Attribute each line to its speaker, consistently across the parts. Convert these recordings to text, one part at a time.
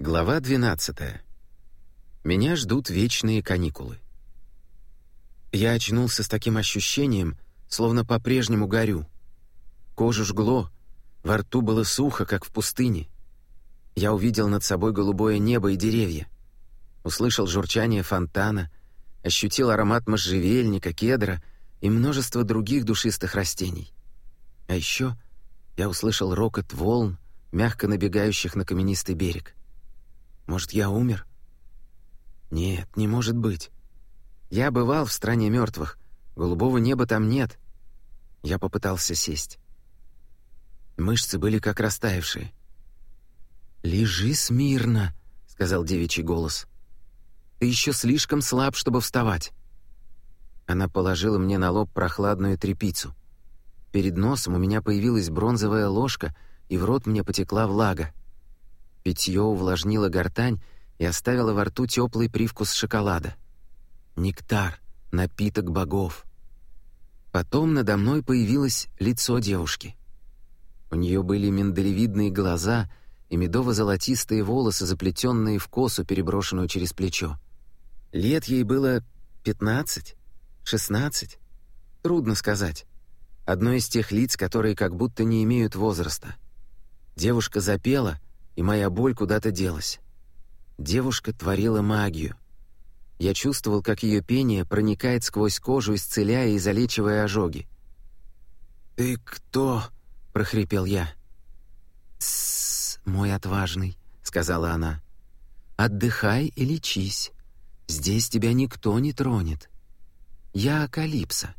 Speaker 1: Глава 12. Меня ждут вечные каникулы. Я очнулся с таким ощущением, словно по-прежнему горю. Кожу жгло, во рту было сухо, как в пустыне. Я увидел над собой голубое небо и деревья. Услышал журчание фонтана, ощутил аромат можжевельника, кедра и множество других душистых растений. А еще я услышал рокот волн, мягко набегающих на каменистый берег. Может, я умер? Нет, не может быть. Я бывал в стране мертвых. Голубого неба там нет. Я попытался сесть. Мышцы были как растаявшие. «Лежи смирно», — сказал девичий голос. «Ты еще слишком слаб, чтобы вставать». Она положила мне на лоб прохладную трепицу. Перед носом у меня появилась бронзовая ложка, и в рот мне потекла влага. Питье увлажнило гортань и оставило во рту теплый привкус шоколада. Нектар, напиток богов. Потом надо мной появилось лицо девушки. У нее были миндалевидные глаза и медово-золотистые волосы, заплетенные в косу, переброшенную через плечо. Лет ей было пятнадцать, шестнадцать. Трудно сказать. Одно из тех лиц, которые как будто не имеют возраста. Девушка запела — и моя боль куда-то делась. Девушка творила магию. Я чувствовал, как ее пение проникает сквозь кожу, исцеляя и залечивая ожоги. «Ты кто?» — прохрипел я. «Тссс, мой отважный», — сказала она. «Отдыхай и лечись. Здесь тебя никто не тронет. Я Калипсо».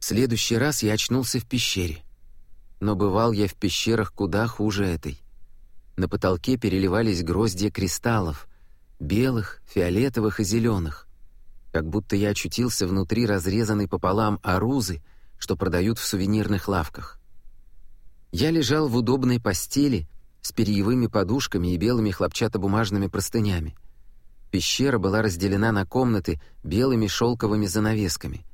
Speaker 1: В следующий раз я очнулся в пещере. Но бывал я в пещерах куда хуже этой. На потолке переливались гроздья кристаллов, белых, фиолетовых и зеленых. Как будто я очутился внутри разрезанной пополам арузы, что продают в сувенирных лавках. Я лежал в удобной постели с перьевыми подушками и белыми хлопчатобумажными простынями. Пещера была разделена на комнаты белыми шелковыми занавесками.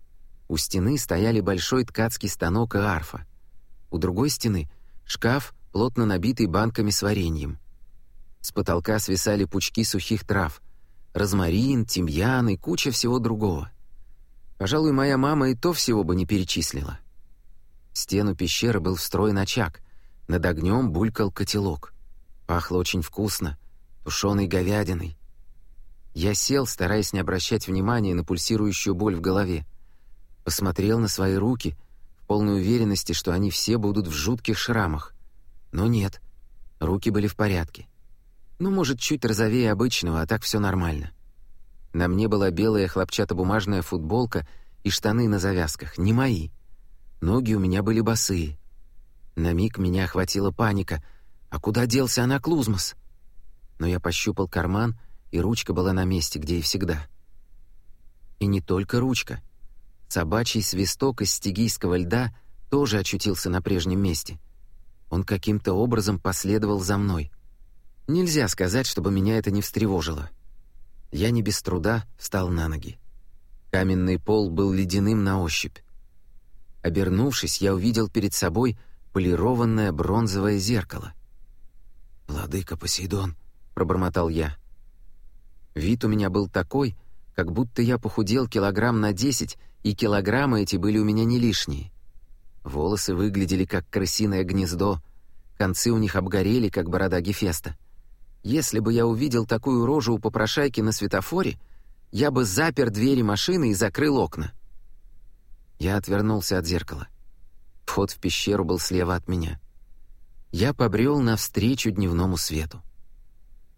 Speaker 1: У стены стояли большой ткацкий станок и арфа. У другой стены — шкаф плотно набитый банками с вареньем. С потолка свисали пучки сухих трав, розмарин, тимьян и куча всего другого. Пожалуй, моя мама и то всего бы не перечислила. В стену пещеры был встроен очаг, над огнем булькал котелок. Пахло очень вкусно, тушеной говядиной. Я сел, стараясь не обращать внимания на пульсирующую боль в голове. Посмотрел на свои руки, в полной уверенности, что они все будут в жутких шрамах. Но нет, руки были в порядке. Ну, может, чуть розовее обычного, а так все нормально. На мне была белая хлопчатобумажная футболка и штаны на завязках, не мои. Ноги у меня были босые. На миг меня охватила паника. А куда делся Анаклузмос? Но я пощупал карман, и ручка была на месте, где и всегда. И не только ручка. Собачий свисток из стигийского льда тоже очутился на прежнем месте — он каким-то образом последовал за мной. Нельзя сказать, чтобы меня это не встревожило. Я не без труда встал на ноги. Каменный пол был ледяным на ощупь. Обернувшись, я увидел перед собой полированное бронзовое зеркало. «Владыка Посейдон», — пробормотал я. Вид у меня был такой, как будто я похудел килограмм на десять, и килограммы эти были у меня не лишние. Волосы выглядели как крысиное гнездо, концы у них обгорели, как борода Гефеста. Если бы я увидел такую рожу у попрошайки на светофоре, я бы запер двери машины и закрыл окна. Я отвернулся от зеркала. Вход в пещеру был слева от меня. Я побрел навстречу дневному свету.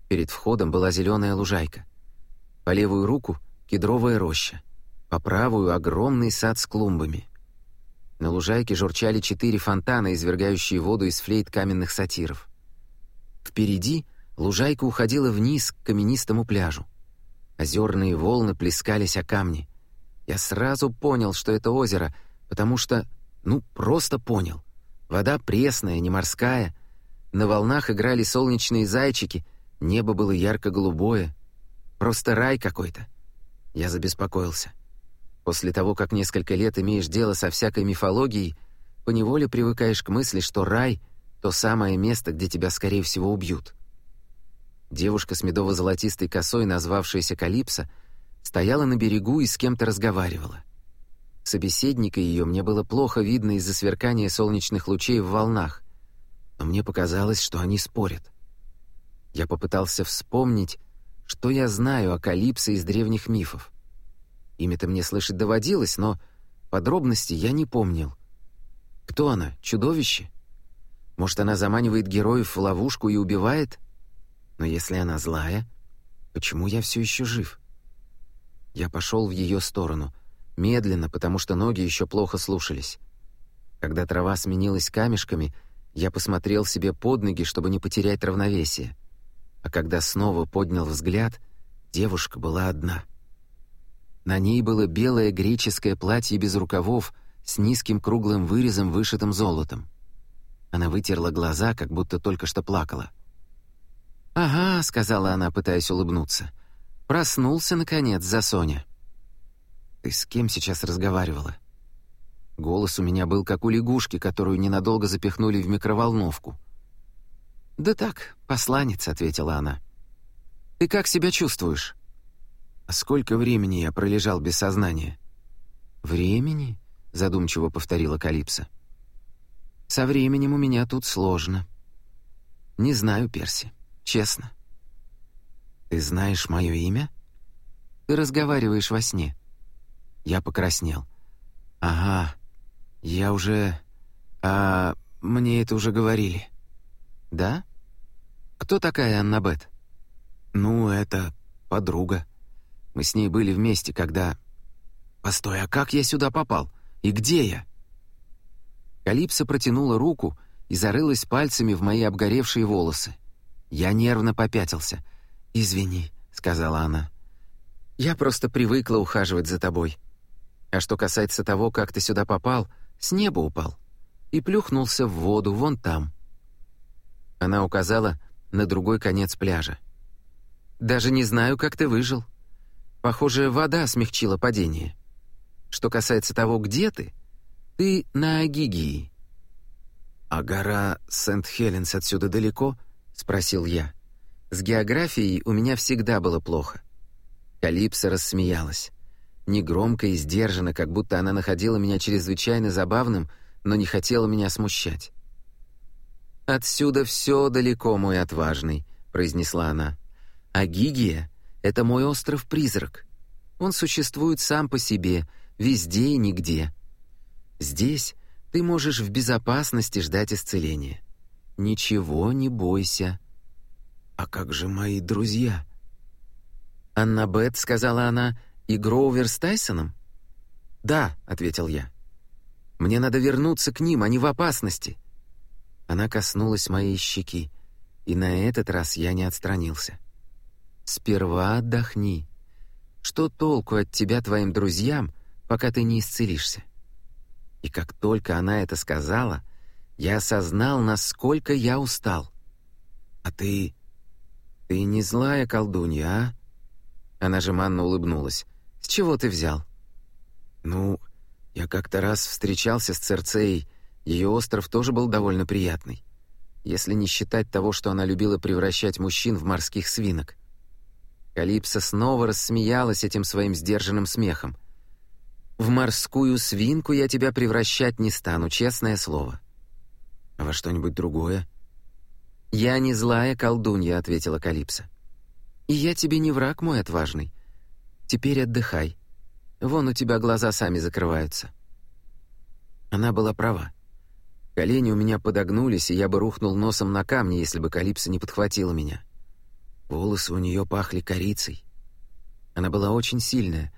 Speaker 1: Перед входом была зеленая лужайка. По левую руку — кедровая роща. По правую — огромный сад с клумбами. На лужайке журчали четыре фонтана, извергающие воду из флейт каменных сатиров. Впереди лужайка уходила вниз к каменистому пляжу. Озерные волны плескались о камни. Я сразу понял, что это озеро, потому что, ну, просто понял. Вода пресная, не морская. На волнах играли солнечные зайчики, небо было ярко-голубое. Просто рай какой-то. Я забеспокоился. После того, как несколько лет имеешь дело со всякой мифологией, поневоле привыкаешь к мысли, что рай — то самое место, где тебя, скорее всего, убьют. Девушка с медово-золотистой косой, назвавшаяся Калипсо, стояла на берегу и с кем-то разговаривала. Собеседника ее мне было плохо видно из-за сверкания солнечных лучей в волнах, но мне показалось, что они спорят. Я попытался вспомнить, что я знаю о Калипсо из древних мифов. Имя-то мне слышать доводилось, но подробностей я не помнил. Кто она? Чудовище? Может, она заманивает героев в ловушку и убивает? Но если она злая, почему я все еще жив? Я пошел в ее сторону, медленно, потому что ноги еще плохо слушались. Когда трава сменилась камешками, я посмотрел себе под ноги, чтобы не потерять равновесие. А когда снова поднял взгляд, девушка была одна. На ней было белое греческое платье без рукавов с низким круглым вырезом, вышитым золотом. Она вытерла глаза, как будто только что плакала. «Ага», — сказала она, пытаясь улыбнуться. «Проснулся, наконец, за Соня». «Ты с кем сейчас разговаривала?» Голос у меня был как у лягушки, которую ненадолго запихнули в микроволновку. «Да так, посланец», — ответила она. «Ты как себя чувствуешь?» «А сколько времени я пролежал без сознания?» «Времени?» — задумчиво повторила Калипсо. «Со временем у меня тут сложно. Не знаю, Перси, честно». «Ты знаешь мое имя?» «Ты разговариваешь во сне». Я покраснел. «Ага, я уже... А мне это уже говорили». «Да? Кто такая Аннабет?» «Ну, это подруга. Мы с ней были вместе, когда...» «Постой, а как я сюда попал? И где я?» Калипсо протянула руку и зарылась пальцами в мои обгоревшие волосы. Я нервно попятился. «Извини», — сказала она. «Я просто привыкла ухаживать за тобой. А что касается того, как ты сюда попал, с неба упал и плюхнулся в воду вон там». Она указала на другой конец пляжа. «Даже не знаю, как ты выжил. Похоже, вода смягчила падение. Что касается того, где ты, ты на Агигии». «А гора Сент-Хеленс отсюда далеко?» — спросил я. С географией у меня всегда было плохо. Калипсо рассмеялась. Негромко и сдержанно, как будто она находила меня чрезвычайно забавным, но не хотела меня смущать. «Отсюда все далеко, мой отважный», — произнесла она. «А Гигия — это мой остров-призрак. Он существует сам по себе, везде и нигде. Здесь ты можешь в безопасности ждать исцеления. Ничего не бойся». «А как же мои друзья?» «Аннабет», — сказала она, — «и Гроувер с Тайсоном?» «Да», — ответил я. «Мне надо вернуться к ним, они в опасности». Она коснулась моей щеки, и на этот раз я не отстранился. «Сперва отдохни. Что толку от тебя твоим друзьям, пока ты не исцелишься?» И как только она это сказала, я осознал, насколько я устал. «А ты... ты не злая колдунья, а?» Она жеманно улыбнулась. «С чего ты взял?» «Ну, я как-то раз встречался с Церцеей, ее остров тоже был довольно приятный, если не считать того, что она любила превращать мужчин в морских свинок. Калипсо снова рассмеялась этим своим сдержанным смехом. «В морскую свинку я тебя превращать не стану, честное слово». «А во что-нибудь другое?» «Я не злая колдунья», — ответила Калипсо. «И я тебе не враг, мой отважный. Теперь отдыхай. Вон у тебя глаза сами закрываются». Она была права. Колени у меня подогнулись, и я бы рухнул носом на камни, если бы Калипсо не подхватила меня. Волосы у нее пахли корицей. Она была очень сильная.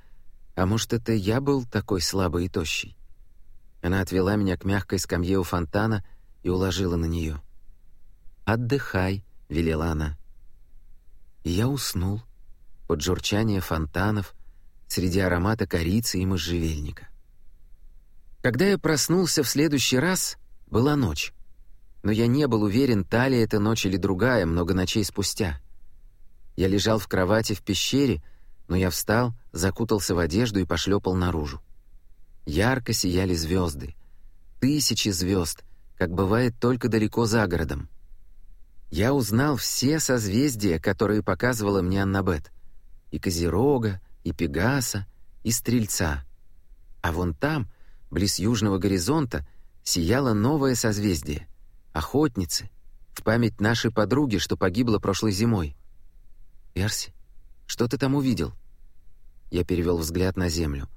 Speaker 1: А может, это я был такой слабый и тощий? Она отвела меня к мягкой скамье у фонтана и уложила на нее. «Отдыхай», — велела она. И я уснул под журчание фонтанов среди аромата корицы и можжевельника. Когда я проснулся в следующий раз, была ночь. Но я не был уверен, та ли это ночь или другая, много ночей спустя. Я лежал в кровати в пещере, но я встал, закутался в одежду и пошлепал наружу. Ярко сияли звезды. Тысячи звезд, как бывает только далеко за городом. Я узнал все созвездия, которые показывала мне Аннабет. И Козерога, и Пегаса, и Стрельца. А вон там, близ южного горизонта, сияло новое созвездие — Охотницы, в память нашей подруги, что погибла прошлой зимой. «Перси, что ты там увидел?» Я перевел взгляд на землю.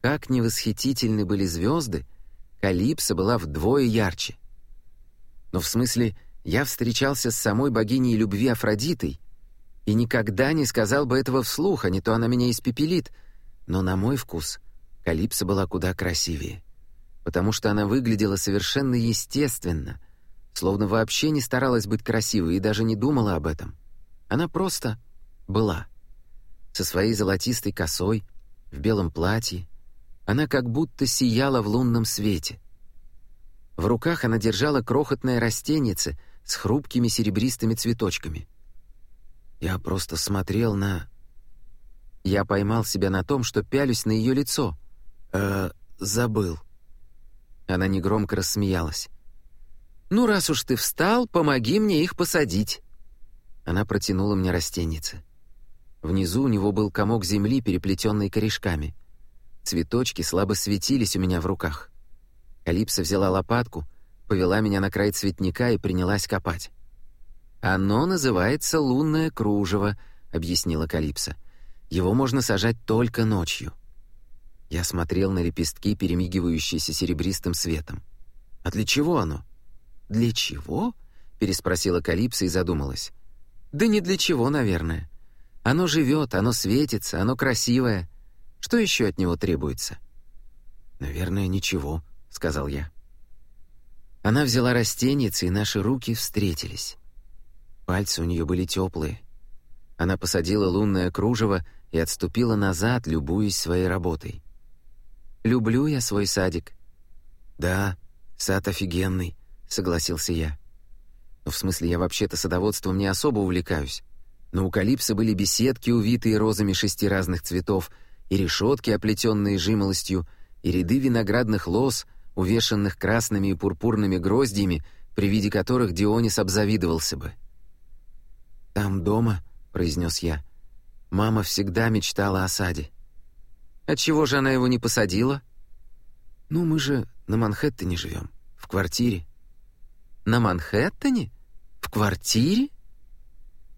Speaker 1: Как невосхитительны были звезды, Калипсо была вдвое ярче. Но в смысле, я встречался с самой богиней любви Афродитой и никогда не сказал бы этого вслух, а не то она меня испепелит. Но на мой вкус Калипсо была куда красивее, потому что она выглядела совершенно естественно, словно вообще не старалась быть красивой и даже не думала об этом. Она просто была. Со своей золотистой косой, в белом платье, она как будто сияла в лунном свете. В руках она держала крохотное растенице с хрупкими серебристыми цветочками. Я просто смотрел на... Я поймал себя на том, что пялюсь на ее лицо. Э, забыл. Она негромко рассмеялась. «Ну, раз уж ты встал, помоги мне их посадить». Она протянула мне растенице. Внизу у него был комок земли, переплетенный корешками. Цветочки слабо светились у меня в руках. Калипсо взяла лопатку, повела меня на край цветника и принялась копать. «Оно называется лунное кружево», — объяснила Калипсо. «Его можно сажать только ночью». Я смотрел на лепестки, перемигивающиеся серебристым светом. «А для чего оно?» «Для чего?» — переспросила Калипсо и задумалась. «Да не для чего, наверное. Оно живет, оно светится, оно красивое. Что еще от него требуется?» «Наверное, ничего», — сказал я. Она взяла растеницы, и наши руки встретились. Пальцы у нее были теплые. Она посадила лунное кружево и отступила назад, любуясь своей работой. «Люблю я свой садик». «Да, сад офигенный», — согласился я. «Но в смысле, я вообще-то садоводством не особо увлекаюсь. Но у Калипса были беседки, увитые розами шести разных цветов — и решетки, оплетенные жимолостью, и ряды виноградных лоз, увешанных красными и пурпурными гроздьями, при виде которых Дионис обзавидовался бы. «Там дома», — произнес я, — «мама всегда мечтала о саде». «Отчего же она его не посадила?» «Ну, мы же на Манхэттене живем, в квартире». «На Манхэттене? В квартире?»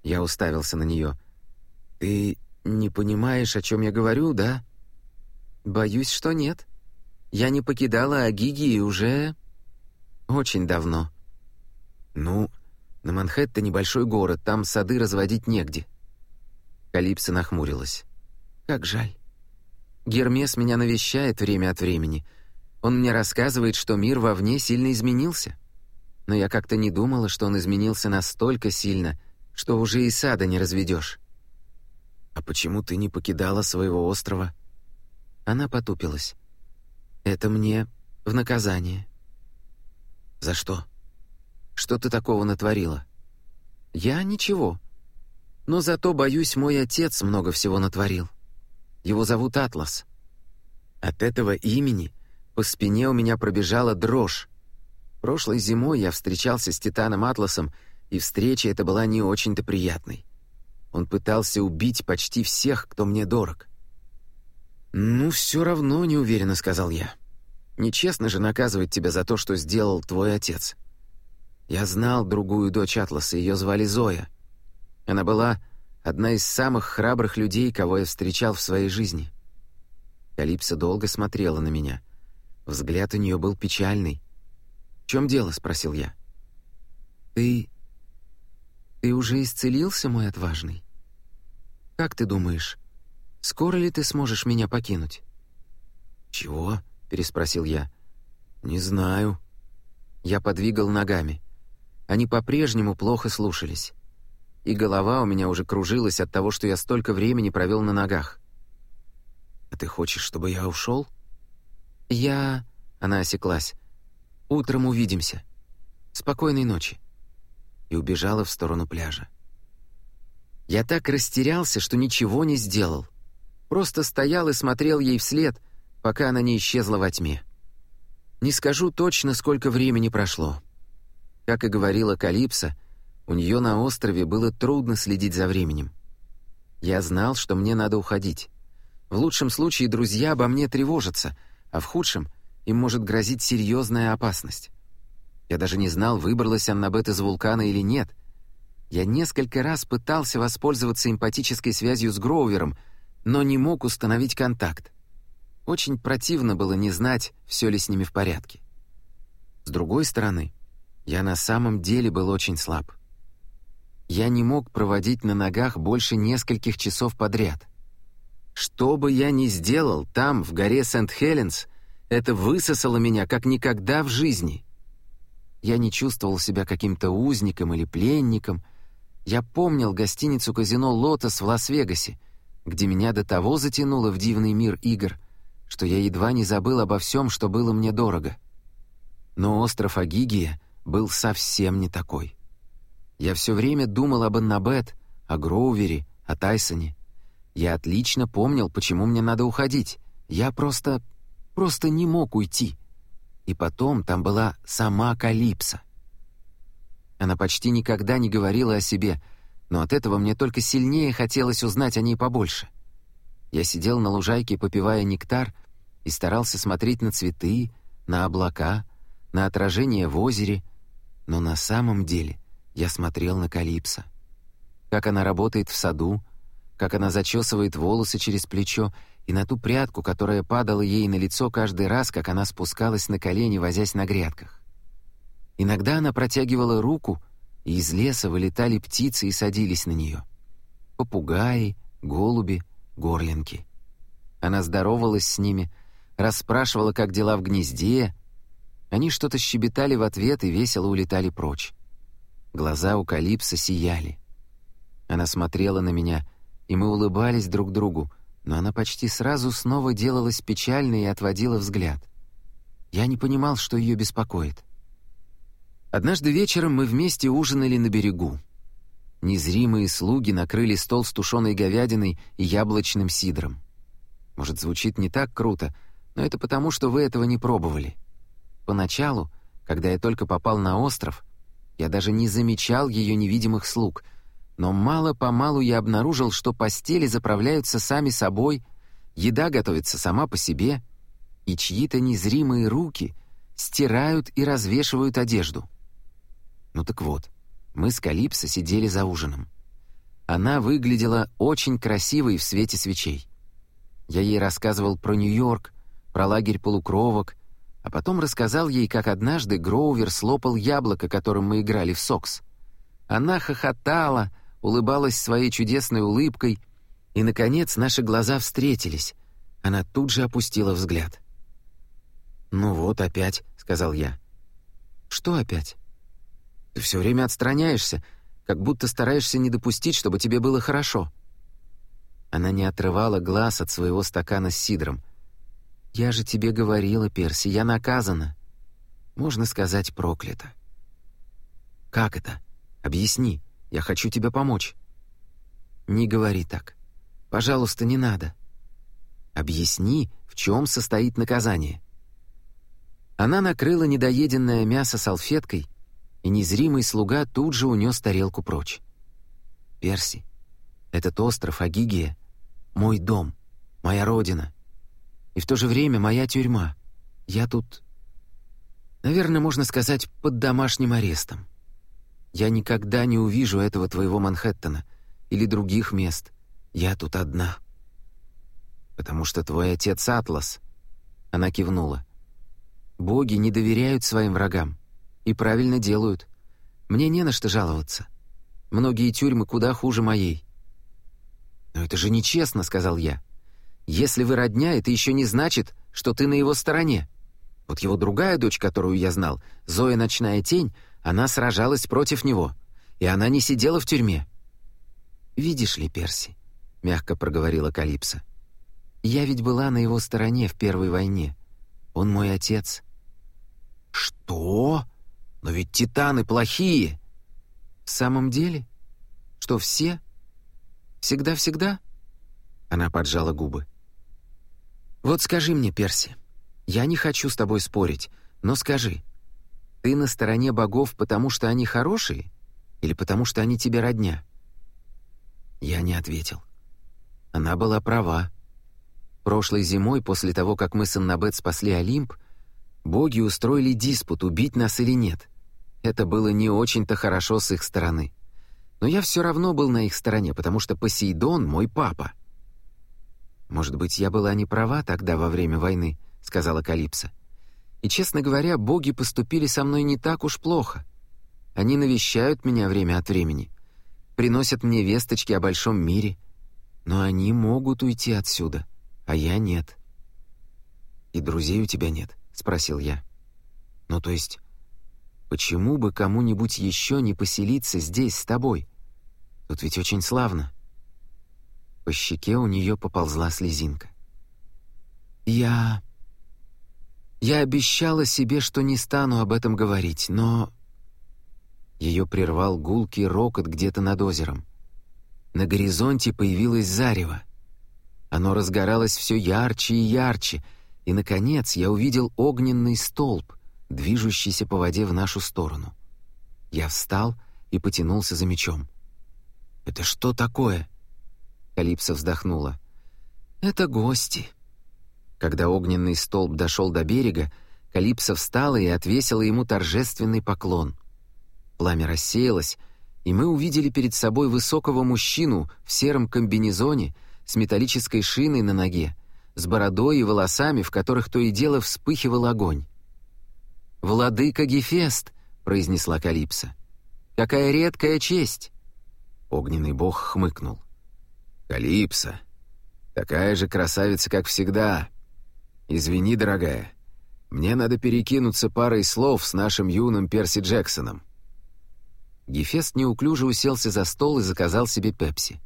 Speaker 1: Я уставился на нее. «Ты «Не понимаешь, о чем я говорю, да?» «Боюсь, что нет. Я не покидала Агигии уже... очень давно». «Ну, на Манхэттене небольшой город, там сады разводить негде». Калипсо нахмурилась. «Как жаль. Гермес меня навещает время от времени. Он мне рассказывает, что мир вовне сильно изменился. Но я как-то не думала, что он изменился настолько сильно, что уже и сада не разведешь. «А почему ты не покидала своего острова?» Она потупилась. «Это мне в наказание». «За что? Что ты такого натворила?» «Я ничего. Но зато, боюсь, мой отец много всего натворил. Его зовут Атлас. От этого имени по спине у меня пробежала дрожь. Прошлой зимой я встречался с Титаном Атласом, и встреча эта была не очень-то приятной. Он пытался убить почти всех, кто мне дорог. «Ну, все равно неуверенно», — сказал я. «Нечестно же наказывать тебя за то, что сделал твой отец. Я знал другую дочь Атласа, ее звали Зоя. Она была одна из самых храбрых людей, кого я встречал в своей жизни». Калипсо долго смотрела на меня. Взгляд у нее был печальный. «В чем дело?» — спросил я. «Ты «Ты уже исцелился, мой отважный? Как ты думаешь, скоро ли ты сможешь меня покинуть?» «Чего?» — переспросил я. «Не знаю». Я подвигал ногами. Они по-прежнему плохо слушались. И голова у меня уже кружилась от того, что я столько времени провел на ногах. «А ты хочешь, чтобы я ушел?» «Я...» — она осеклась. «Утром увидимся. Спокойной ночи» и убежала в сторону пляжа. Я так растерялся, что ничего не сделал. Просто стоял и смотрел ей вслед, пока она не исчезла во тьме. Не скажу точно, сколько времени прошло. Как и говорила Калипсо, У нее на острове было трудно следить за временем. Я знал, что мне надо уходить. В лучшем случае друзья обо мне тревожатся, а в худшем им может грозить серьезная опасность. Я даже не знал, выбралась Аннабет из вулкана или нет. Я несколько раз пытался воспользоваться эмпатической связью с Гроувером, но не мог установить контакт. Очень противно было не знать, все ли с ними в порядке. С другой стороны, я на самом деле был очень слаб. Я не мог проводить на ногах больше нескольких часов подряд. Что бы я ни сделал там, в горе Сент-Хеленс, это высосало меня как никогда в жизни. Я не чувствовал себя каким-то узником или пленником. Я помнил гостиницу-казино «Лотос» в Лас-Вегасе, где меня до того затянуло в дивный мир игр, что я едва не забыл обо всем, что было мне дорого. Но остров Агигия был совсем не такой. Я все время думал об Аннабет, о Гроувере, о Тайсоне. Я отлично помнил, почему мне надо уходить. Я просто... просто не мог уйти. И потом там была сама Калипсо. Она почти никогда не говорила о себе, но от этого мне только сильнее хотелось узнать о ней побольше. Я сидел на лужайке, попивая нектар, и старался смотреть на цветы, на облака, на отражение в озере, но на самом деле я смотрел на Калипсо. Как она работает в саду, как она зачесывает волосы через плечо, и на ту прядку, которая падала ей на лицо каждый раз, как она спускалась на колени, возясь на грядках. Иногда она протягивала руку, и из леса вылетали птицы и садились на нее. Попугаи, голуби, горлинки. Она здоровалась с ними, расспрашивала, как дела в гнезде. Они что-то щебетали в ответ и весело улетали прочь. Глаза у Калипса сияли. Она смотрела на меня — и мы улыбались друг другу, но она почти сразу снова делалась печальной и отводила взгляд. Я не понимал, что ее беспокоит. Однажды вечером мы вместе ужинали на берегу. Незримые слуги накрыли стол с тушеной говядиной и яблочным сидром. Может, звучит не так круто, но это потому, что вы этого не пробовали. Поначалу, когда я только попал на остров, я даже не замечал ее невидимых слуг — но мало-помалу я обнаружил, что постели заправляются сами собой, еда готовится сама по себе, и чьи-то незримые руки стирают и развешивают одежду. Ну так вот, мы с Калипсо сидели за ужином. Она выглядела очень красивой в свете свечей. Я ей рассказывал про Нью-Йорк, про лагерь полукровок, а потом рассказал ей, как однажды Гроувер слопал яблоко, которым мы играли в сокс. Она хохотала, улыбалась своей чудесной улыбкой, и, наконец, наши глаза встретились. Она тут же опустила взгляд. «Ну вот опять», — сказал я. «Что опять?» «Ты все время отстраняешься, как будто стараешься не допустить, чтобы тебе было хорошо». Она не отрывала глаз от своего стакана с сидром. «Я же тебе говорила, Перси, я наказана. Можно сказать, проклята». «Как это? Объясни». Я хочу тебе помочь». «Не говори так. Пожалуйста, не надо. Объясни, в чем состоит наказание». Она накрыла недоеденное мясо салфеткой, и незримый слуга тут же унес тарелку прочь. «Перси, этот остров Агигия — мой дом, моя родина, и в то же время моя тюрьма. Я тут, наверное, можно сказать, под домашним арестом. Я никогда не увижу этого твоего Манхэттена или других мест. Я тут одна. Потому что твой отец Атлас. Она кивнула. Боги не доверяют своим врагам. И правильно делают. Мне не на что жаловаться. Многие тюрьмы куда хуже моей. «Но это же нечестно», — сказал я. «Если вы родня, это еще не значит, что ты на его стороне. Вот его другая дочь, которую я знал, Зоя Ночная Тень, она сражалась против него, и она не сидела в тюрьме. «Видишь ли, Перси», — мягко проговорила Калипсо, «я ведь была на его стороне в Первой войне. Он мой отец». «Что? Но ведь титаны плохие!» «В самом деле? Что, все? Всегда-всегда?» Она поджала губы. «Вот скажи мне, Перси, я не хочу с тобой спорить, но скажи, ты на стороне богов, потому что они хорошие? Или потому что они тебе родня?» Я не ответил. Она была права. Прошлой зимой, после того, как мы с Аннабет спасли Олимп, боги устроили диспут, убить нас или нет. Это было не очень-то хорошо с их стороны. Но я все равно был на их стороне, потому что Посейдон — мой папа. «Может быть, я была не права тогда во время войны», — сказала Калипсо. «И, честно говоря, боги поступили со мной не так уж плохо. Они навещают меня время от времени, приносят мне весточки о большом мире, но они могут уйти отсюда, а я нет». «И друзей у тебя нет?» — спросил я. «Ну, то есть, почему бы кому-нибудь еще не поселиться здесь с тобой? Тут ведь очень славно». По щеке у нее поползла слезинка. «Я... я обещала себе, что не стану об этом говорить, но...» Ее прервал гулкий рокот где-то над озером. На горизонте появилось зарево. Оно разгоралось все ярче и ярче, и, наконец, я увидел огненный столб, движущийся по воде в нашу сторону. Я встал и потянулся за мечом. «Это что такое?» Калипсо вздохнула. «Это гости». Когда огненный столб дошел до берега, Калипсо встала и отвесила ему торжественный поклон. Пламя рассеялось, и мы увидели перед собой высокого мужчину в сером комбинезоне с металлической шиной на ноге, с бородой и волосами, в которых то и дело вспыхивал огонь. «Владыка Гефест!» — произнесла Калипсо. «Какая редкая честь!» Огненный бог хмыкнул. «Калипсо, такая же красавица, как всегда. Извини, дорогая, мне надо перекинуться парой слов с нашим юным Перси Джексоном». Гефест неуклюже уселся за стол и заказал себе пепси.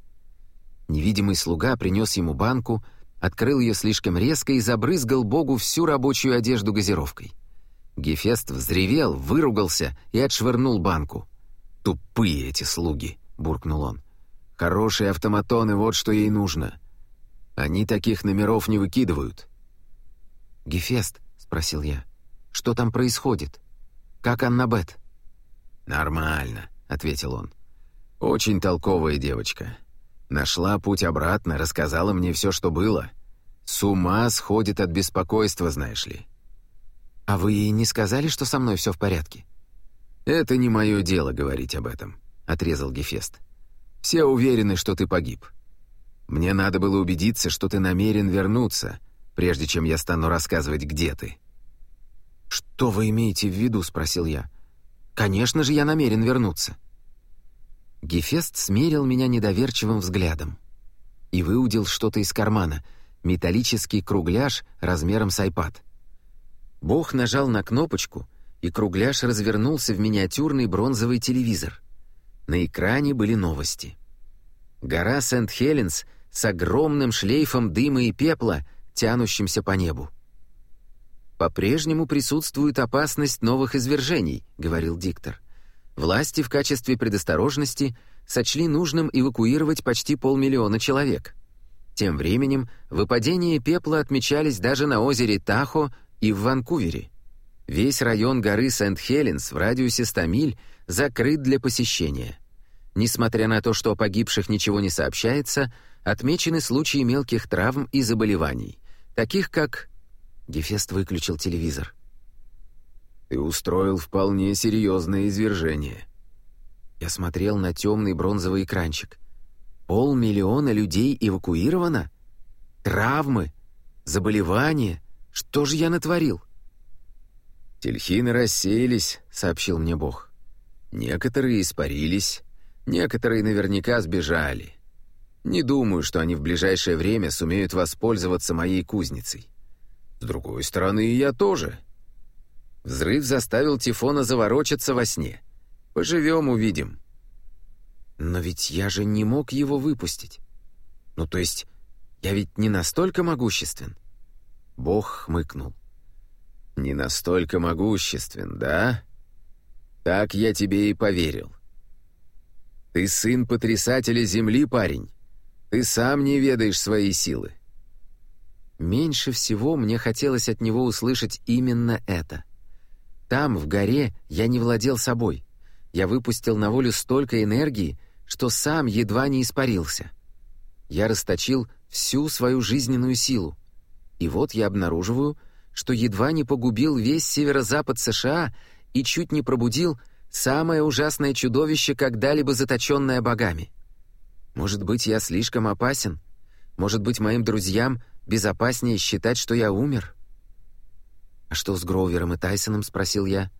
Speaker 1: Невидимый слуга принес ему банку, открыл ее слишком резко и забрызгал Богу всю рабочую одежду газировкой. Гефест взревел, выругался и отшвырнул банку. «Тупые эти слуги!» — буркнул он. Хорошие автоматоны — вот что ей нужно. Они таких номеров не выкидывают». «Гефест», — спросил я, — «что там происходит? Как Аннабет?» «Нормально», — ответил он. «Очень толковая девочка. Нашла путь обратно, рассказала мне все, что было. С ума сходит от беспокойства, знаешь ли». «А вы ей не сказали, что со мной все в порядке?» «Это не мое дело говорить об этом», — отрезал Гефест. Все уверены, что ты погиб. Мне надо было убедиться, что ты намерен вернуться, прежде чем я стану рассказывать, где ты». «Что вы имеете в виду?» — спросил я. «Конечно же, я намерен вернуться». Гефест смерил меня недоверчивым взглядом и выудил что-то из кармана, металлический кругляш размером с айпад. Бог нажал на кнопочку, и кругляш развернулся в миниатюрный бронзовый телевизор. На экране были новости. Гора Сент-Хеленс с огромным шлейфом дыма и пепла, тянущимся по небу. «По-прежнему присутствует опасность новых извержений», — говорил диктор. «Власти в качестве предосторожности сочли нужным эвакуировать почти полмиллиона человек. Тем временем выпадения пепла отмечались даже на озере Тахо и в Ванкувере. Весь район горы Сент-Хеленс в радиусе 100 миль закрыт для посещения. Несмотря на то, что о погибших ничего не сообщается, отмечены случаи мелких травм и заболеваний, таких как... Гефест выключил телевизор. «Ты устроил вполне серьезное извержение». Я смотрел на темный бронзовый экранчик. Полмиллиона людей эвакуировано? Травмы? Заболевания? Что же я натворил? «Тельхины рассеялись», — сообщил мне Бог. «Некоторые испарились, некоторые наверняка сбежали. Не думаю, что они в ближайшее время сумеют воспользоваться моей кузницей. С другой стороны, и я тоже». Взрыв заставил Тифона заворочаться во сне. «Поживем, увидим». «Но ведь я же не мог его выпустить. Ну, то есть, я ведь не настолько могуществен». Бог хмыкнул не настолько могуществен, да? Так я тебе и поверил. Ты сын потрясателя земли, парень. Ты сам не ведаешь своей силы. Меньше всего мне хотелось от него услышать именно это. Там, в горе, я не владел собой. Я выпустил на волю столько энергии, что сам едва не испарился. Я расточил всю свою жизненную силу. И вот я обнаруживаю, что едва не погубил весь северо-запад США и чуть не пробудил самое ужасное чудовище, когда-либо заточенное богами. Может быть, я слишком опасен? Может быть, моим друзьям безопаснее считать, что я умер? «А что с Гроувером и Тайсоном?» — спросил я.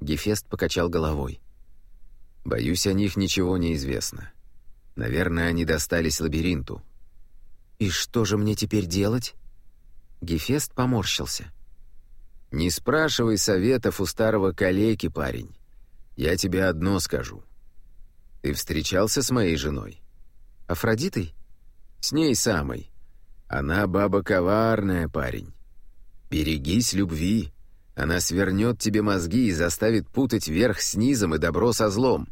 Speaker 1: Гефест покачал головой.
Speaker 2: «Боюсь, о них ничего не известно. Наверное, они достались лабиринту».
Speaker 1: «И что же мне теперь делать?» Гефест поморщился.
Speaker 2: «Не спрашивай советов у старого калеки, парень. Я тебе одно скажу. Ты встречался с моей женой?»
Speaker 1: «Афродитой?»
Speaker 2: «С ней самой. Она баба коварная, парень. Берегись любви. Она свернет тебе мозги и заставит путать верх с низом и добро со злом».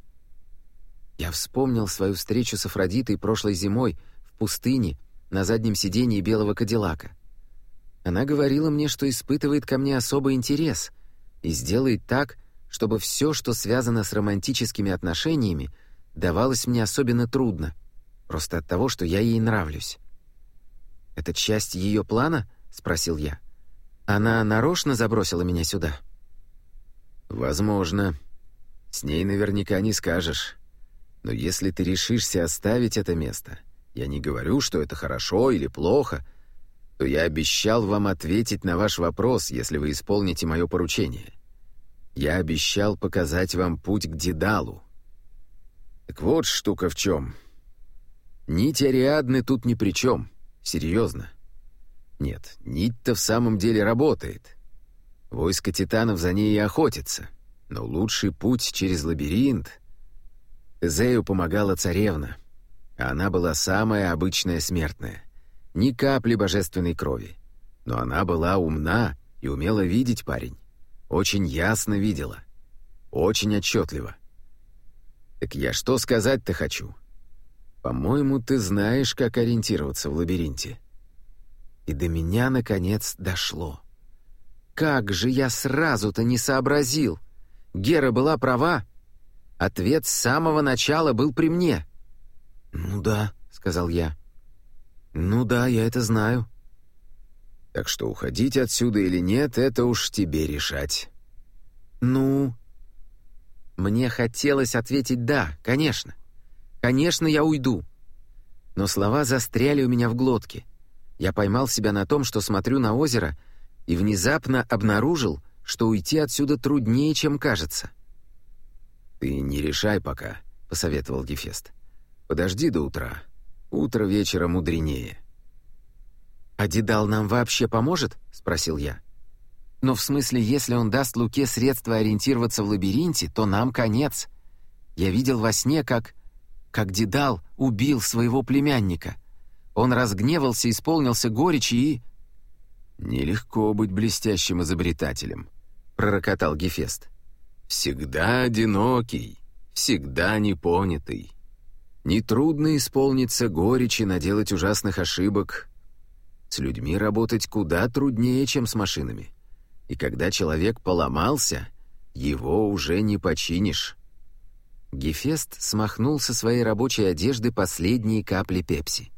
Speaker 1: Я вспомнил свою встречу с Афродитой прошлой зимой в пустыне на заднем сидении белого кадиллака. Она говорила мне, что испытывает ко мне особый интерес и сделает так, чтобы все, что связано с романтическими отношениями, давалось мне особенно трудно, просто от того, что я ей нравлюсь. «Это часть ее плана?» — спросил я. «Она нарочно забросила меня сюда?»
Speaker 2: «Возможно. С ней наверняка не скажешь. Но если ты решишься оставить это место, я не говорю, что это хорошо или плохо, то я обещал вам ответить на ваш вопрос, если вы исполните мое поручение. Я обещал показать вам путь к Дедалу. Так вот штука в чем. Нить Ариадны тут ни при чем. Серьезно. Нет, нить-то в самом деле работает. Войско титанов за ней и охотится. Но лучший путь через лабиринт... Зею помогала царевна, она была самая обычная смертная — ни капли божественной крови. Но она была умна и умела видеть парень. Очень ясно видела. Очень отчетливо. Так я что сказать-то хочу? По-моему, ты знаешь, как ориентироваться в лабиринте. И до меня, наконец, дошло. Как же я сразу-то не сообразил? Гера была права. Ответ с самого начала был при мне. «Ну да», — сказал я. «Ну да, я это знаю». «Так что уходить отсюда или нет, это уж тебе решать». «Ну...» Мне хотелось ответить «да», конечно. Конечно, я уйду. Но слова застряли у меня в глотке. Я поймал себя на том, что смотрю на озеро, и внезапно обнаружил, что уйти отсюда труднее, чем кажется. «Ты не решай пока», — посоветовал Гефест. «Подожди до утра. Утро вечера мудренее. «А Дедал нам вообще поможет?» — спросил я. «Но в смысле, если он даст Луке средства ориентироваться в лабиринте, то нам конец. Я видел во сне, как... как Дедал убил своего племянника. Он разгневался, исполнился горечи и...» «Нелегко быть блестящим изобретателем», — пророкотал Гефест. «Всегда одинокий, всегда непонятый. Нетрудно исполниться горечи, наделать ужасных ошибок. С людьми работать куда труднее, чем с машинами. И когда человек поломался, его уже не починишь. Гефест смахнул со своей рабочей одежды последние капли пепси.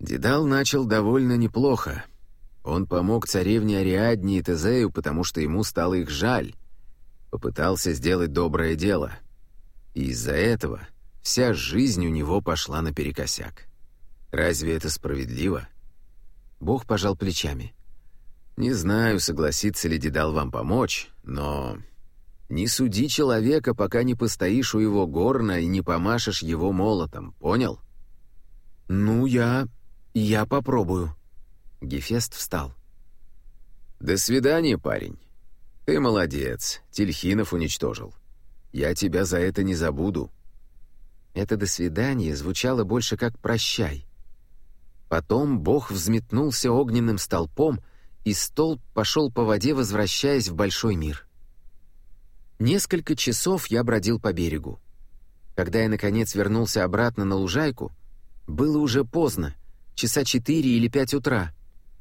Speaker 2: Дедал начал довольно неплохо. Он помог царевне Ариадне и Тезею, потому что ему стало их жаль. Попытался сделать доброе дело. И из-за этого Вся жизнь у него пошла наперекосяк. Разве это справедливо? Бог пожал плечами. Не знаю, согласится ли Дедал вам помочь, но... Не суди человека, пока не постоишь у его горна и не помашешь его молотом, понял? Ну, я... я попробую. Гефест встал. «До свидания, парень. Ты молодец, Тельхинов уничтожил. Я тебя за это не забуду». Это «до свидания» звучало больше как «прощай». Потом Бог взметнулся огненным столпом, и столб пошел по воде, возвращаясь в большой мир. Несколько часов я бродил по берегу. Когда я, наконец, вернулся обратно на лужайку, было уже поздно, часа четыре или пять утра,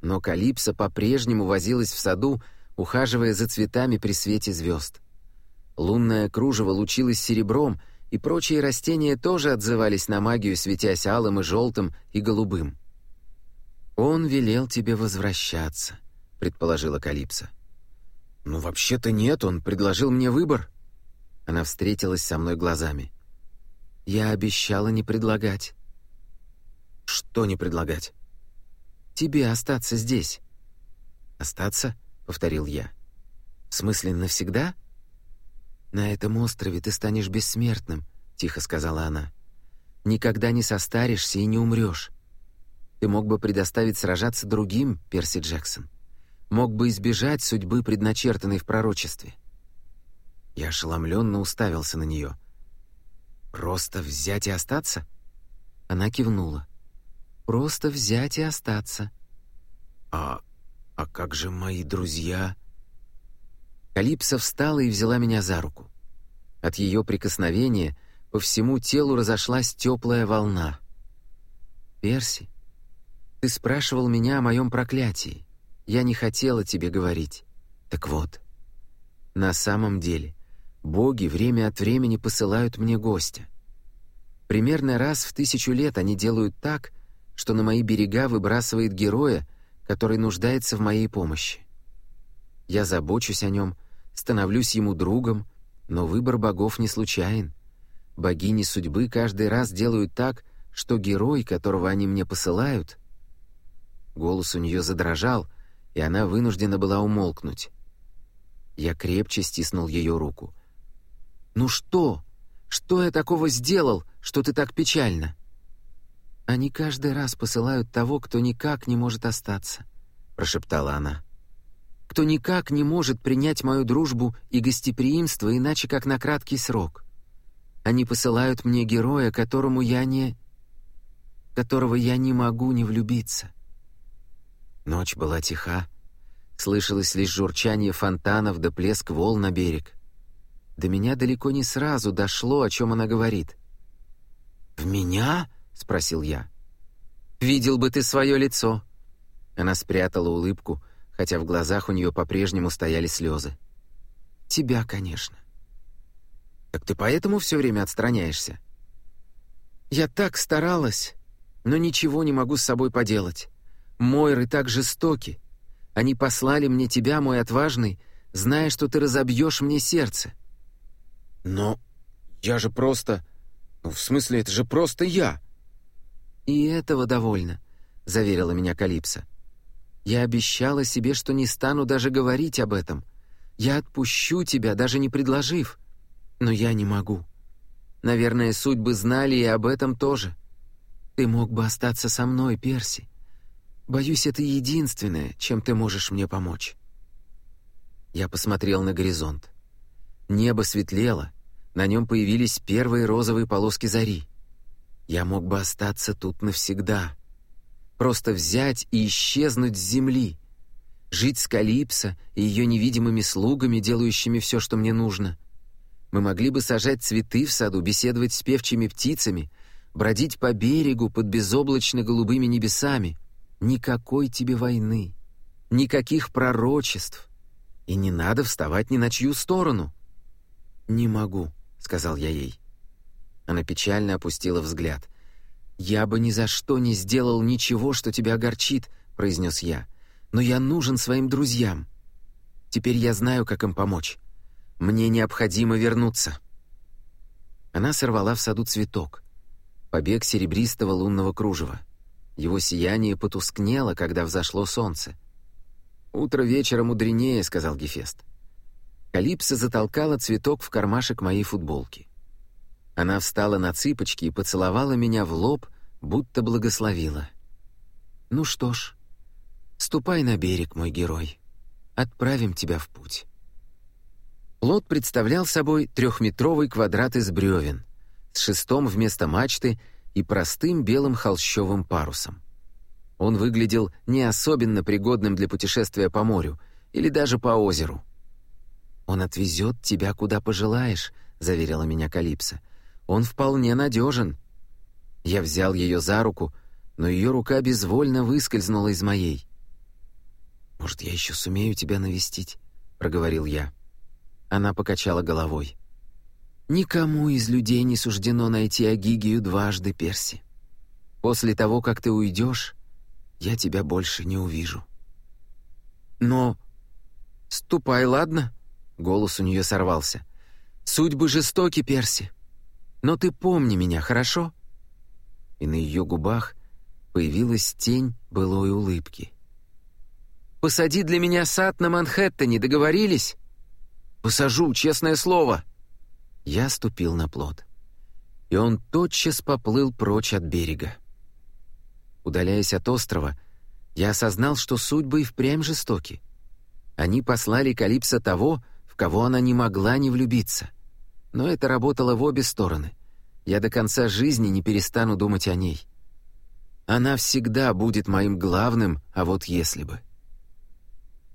Speaker 2: но Калипсо по-прежнему возилась в саду, ухаживая за цветами при свете звезд.
Speaker 1: Лунное кружево лучилось серебром, и прочие растения тоже отзывались на магию, светясь алым и желтым и голубым. «Он велел тебе возвращаться», — предположила Калипсо. «Ну, вообще-то нет, он предложил мне выбор». Она встретилась со мной глазами. «Я обещала не предлагать». «Что не предлагать?» «Тебе остаться здесь». «Остаться?» — повторил я. «В смысле, навсегда?» «На этом острове ты станешь бессмертным», — тихо сказала она. «Никогда не состаришься и не умрешь. Ты мог бы предоставить сражаться другим, Перси Джексон. Мог бы избежать судьбы, предначертанной в пророчестве». Я ошеломленно уставился на нее. «Просто взять и остаться?» Она кивнула. «Просто взять и остаться». «А... а как же мои друзья?» Калипсо встала и взяла меня за руку. От ее прикосновения по всему телу разошлась теплая волна. «Перси, ты спрашивал меня о моем проклятии. Я не хотела тебе говорить. Так вот, на самом деле, боги время от времени посылают мне гостя. Примерно раз в тысячу лет они делают так, что на мои берега выбрасывает героя, который нуждается в моей помощи. Я забочусь о нем, становлюсь ему другом, но выбор богов не случайен. Богини судьбы каждый раз делают так, что герой, которого они мне посылают... Голос у нее задрожал, и она вынуждена была умолкнуть. Я крепче стиснул ее руку. «Ну что? Что я такого сделал, что ты так печально?» «Они каждый раз посылают того, кто никак не может остаться», — прошептала она кто никак не может принять мою дружбу и гостеприимство иначе как на краткий срок. Они посылают мне героя, которому я не... которого я не могу не влюбиться. Ночь была тиха, слышалось лишь журчание фонтанов да плеск волн на берег. До меня далеко не сразу дошло, о чем она говорит. «В меня?» — спросил я. «Видел бы ты свое лицо». Она спрятала улыбку, хотя в глазах у нее по-прежнему стояли слезы. «Тебя, конечно». «Так ты поэтому все время отстраняешься?» «Я так старалась, но ничего не могу с собой поделать. Мойры так жестоки. Они послали мне тебя, мой отважный, зная, что ты разобьешь мне сердце». «Но я же просто... Ну, в смысле, это же просто я!» «И этого довольно», — заверила меня Калипсо. Я обещала себе, что не стану даже говорить об этом. Я отпущу тебя, даже не предложив. Но я не могу. Наверное, судьбы знали и об этом тоже. Ты мог бы остаться со мной, Перси. Боюсь, это единственное, чем ты можешь мне помочь. Я посмотрел на горизонт. Небо светлело, на нем появились первые розовые полоски зари. Я мог бы остаться тут навсегда — Просто взять и исчезнуть с земли. Жить с Калипсо и ее невидимыми слугами, делающими все, что мне нужно. Мы могли бы сажать цветы в саду, беседовать с певчими птицами, бродить по берегу под безоблачно-голубыми небесами. Никакой тебе войны, никаких пророчеств. И не надо вставать ни на чью сторону. «Не могу», — сказал я ей. Она печально опустила взгляд — «Я бы ни за что не сделал ничего, что тебя огорчит», — произнес я. «Но я нужен своим друзьям. Теперь я знаю, как им помочь. Мне необходимо вернуться». Она сорвала в саду цветок. Побег серебристого лунного кружева. Его сияние потускнело, когда взошло солнце. «Утро вечера мудренее», — сказал Гефест. Калипсо затолкала цветок в кармашек моей футболки. Она встала на цыпочки и поцеловала меня в лоб, будто благословила. «Ну что ж, ступай на берег, мой герой. Отправим тебя в путь». Плот представлял собой трехметровый квадрат из бревен с шестом вместо мачты и простым белым холщовым парусом. Он выглядел не особенно пригодным для путешествия по морю или даже по озеру. «Он отвезет тебя куда пожелаешь», — заверила меня Калипсо. Он вполне надежен». Я взял ее за руку, но ее рука безвольно выскользнула из моей. «Может, я еще сумею тебя навестить?» — проговорил я. Она покачала головой. «Никому из людей не суждено найти Агигию дважды, Перси. После того, как ты уйдешь, я тебя больше не увижу». «Но...» «Ступай, ладно?» — голос у нее сорвался. «Судьбы жестоки, Перси. Но ты помни меня, хорошо?» И на ее губах появилась тень былой улыбки. «Посади для меня сад на Манхэттене, договорились?» «Посажу, честное слово!» Я ступил на плот. И он тотчас поплыл прочь от берега. Удаляясь от острова, я осознал, что судьбы и впрямь жестоки. Они послали Калипсо того, в кого она не могла не влюбиться. Но это работало в обе стороны. Я до конца жизни не перестану думать о ней. Она всегда будет моим главным, а вот если бы.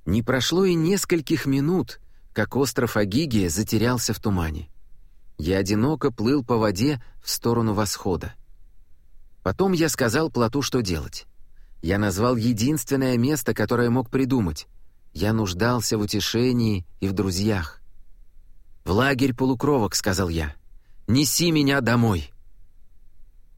Speaker 1: Не прошло и нескольких минут, как остров Агигия затерялся в тумане. Я одиноко плыл по воде в сторону восхода. Потом я сказал плоту, что делать. Я назвал единственное место, которое мог придумать. Я нуждался в утешении и в друзьях. «В лагерь полукровок», — сказал я. «Неси меня домой».